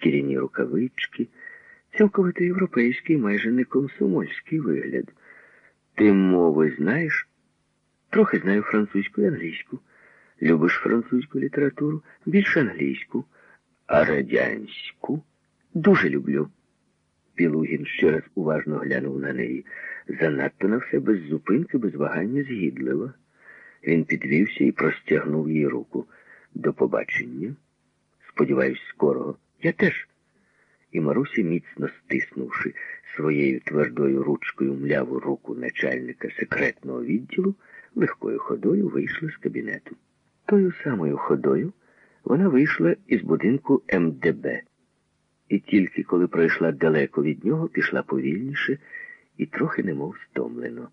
шкіряні рукавички, цілковито європейський, майже не комсомольський вигляд. Ти мови знаєш? Трохи знаю французьку і англійську. Любиш французьку літературу, більше англійську, а радянську дуже люблю. Білугін ще раз уважно глянув на неї. Занадто на все без зупинки, без вагання згідливо. Він підвівся і простягнув їй руку. До побачення. Сподіваюсь, скорого. Я теж. І Маруся, міцно стиснувши своєю твердою ручкою мляву руку начальника секретного відділу, легкою ходою вийшла з кабінету. Тою самою ходою вона вийшла із будинку МДБ. І тільки коли пройшла далеко від нього, пішла повільніше і трохи немов стомлено.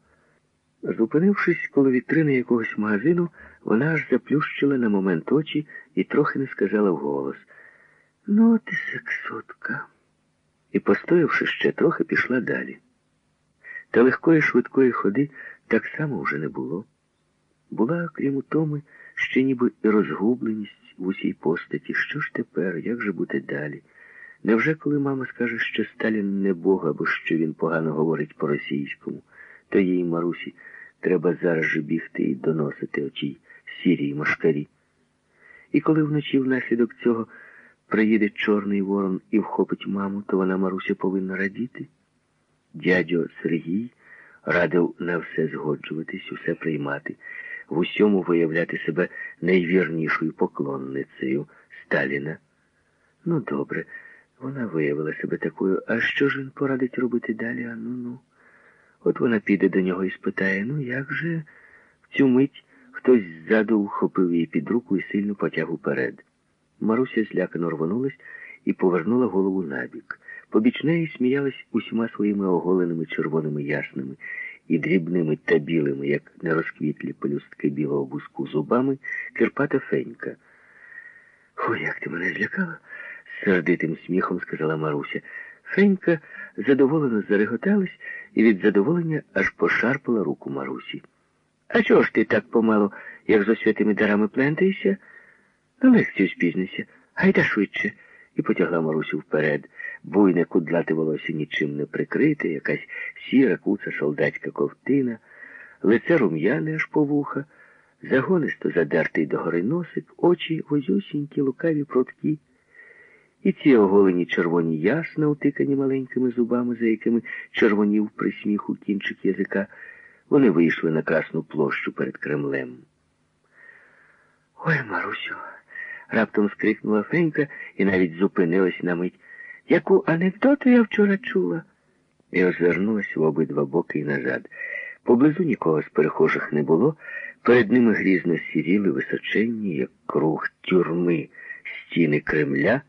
Зупинившись коло вітрини якогось магазину, вона аж заплющила на момент очі і трохи не сказала вголос. Ну, ти сексотка. І, постоявши ще трохи, пішла далі. Та легкої швидкої ходи так само вже не було. Була, крім утоми, ще ніби і розгубленість в усій постаті. Що ж тепер, як же бути далі? Невже коли мама скаже, що Сталін не Бог, або що він погано говорить по-російському, то їй Марусі треба зараз же бігти і доносити очій сірій машкарі. І коли вночі внаслідок цього приїде Чорний Ворон і вхопить маму, то вона Маруся повинна радіти. Дядьо Сергій радив на все згоджуватись, усе приймати, в усьому виявляти себе найвірнішою поклонницею Сталіна. Ну, добре, вона виявила себе такою, а що ж він порадить робити далі? А ну ну. От вона піде до нього і спитає, ну як же в цю мить хтось ззаду вхопив її під руку і сильно потяг уперед. Маруся злякано рвонулась і повернула голову набік. Побіч неї сміялась усіма своїми оголеними червоними ясними і дрібними та білими, як нерозквітлі пелюстки білого буску зубами, Кирпата Фенька. Ой, як ти мене злякала, сердитим сміхом сказала Маруся. Фенька задоволено зареготалась і від задоволення аж пошарпала руку Марусі. А чого ж ти так помало, як з освятими дарами плентаєшся? На лекцію спізнися, гайда швидше, і потягла Марусю вперед. Буйне кудлате волосся нічим не прикрите, якась сіра куца солдатська ковтина, лице рум'яне аж по вуха, загонисто задертий догори носик, очі возюсінькі, лукаві пруткі. І ці оголені червоні ясна, утикані маленькими зубами, за якими червонів при сміху кінчик язика, вони вийшли на красну площу перед Кремлем. Ой, Марусю, раптом скрикнула Фенька і навіть зупинилась на мить. Яку анекдоту я вчора чула? І озвернулась в обидва боки і назад. Поблизу нікого з перехожих не було, перед ними грізно сіріли височенні, як круг тюрми, стіни Кремля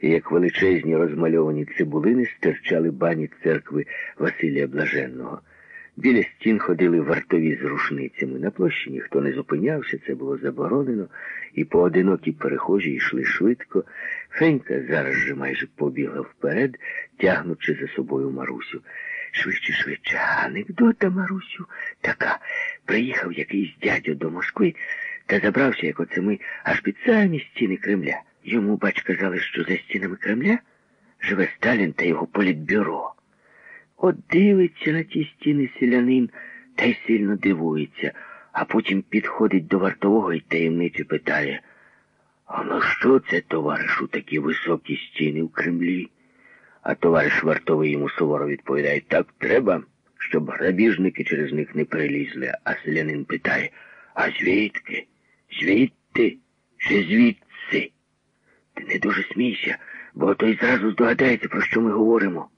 і як величезні розмальовані цибулини стирчали бані церкви Василія Блаженного. Біля стін ходили вартові з рушницями. На площі ніхто не зупинявся, це було заборонено, і поодинокі перехожі йшли швидко. Фенька зараз же майже побігла вперед, тягнучи за собою Марусю. Швидше, швидше, анекдота, Марусю, така. Приїхав якийсь дядьо до Москви та забрався, як оце ми, аж під самі стіни Кремля. Йому, бач, казали, що за стінами Кремля живе Сталін та його політбюро. От дивиться на ті стіни селянин та й сильно дивується, а потім підходить до вартового і таємниче питає. А на що це, товаришу, такі високі стіни в Кремлі? А товариш вартовий йому суворо відповідає, так треба, щоб грабіжники через них не перелізли. А селянин питає, а звідки? Звідти? Чи звідси? Ти не дуже смійся, бо той зразу здогадається, про що ми говоримо.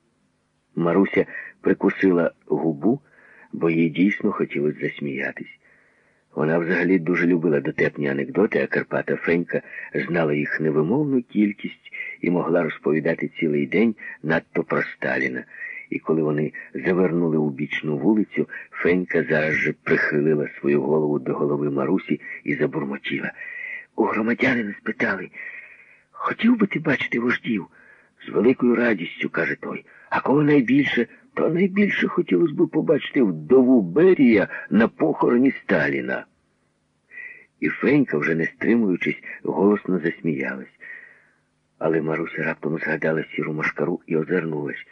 Маруся прикусила губу, бо їй дійсно хотілося засміятись. Вона взагалі дуже любила дотепні анекдоти, а Карпата Фенька знала їх невимовну кількість і могла розповідати цілий день надто про Сталіна. І коли вони завернули у бічну вулицю, Фенька зараз же прихилила свою голову до голови Марусі і забурмотіла. У громадянина спитали, хотів би ти бачити вождів? З великою радістю, каже той. А кого найбільше, то найбільше хотілося б побачити вдову Берія на похороні Сталіна. І Фенька, вже не стримуючись, голосно засміялась. Але Маруся раптом згадала сіру машкару і озирнулась.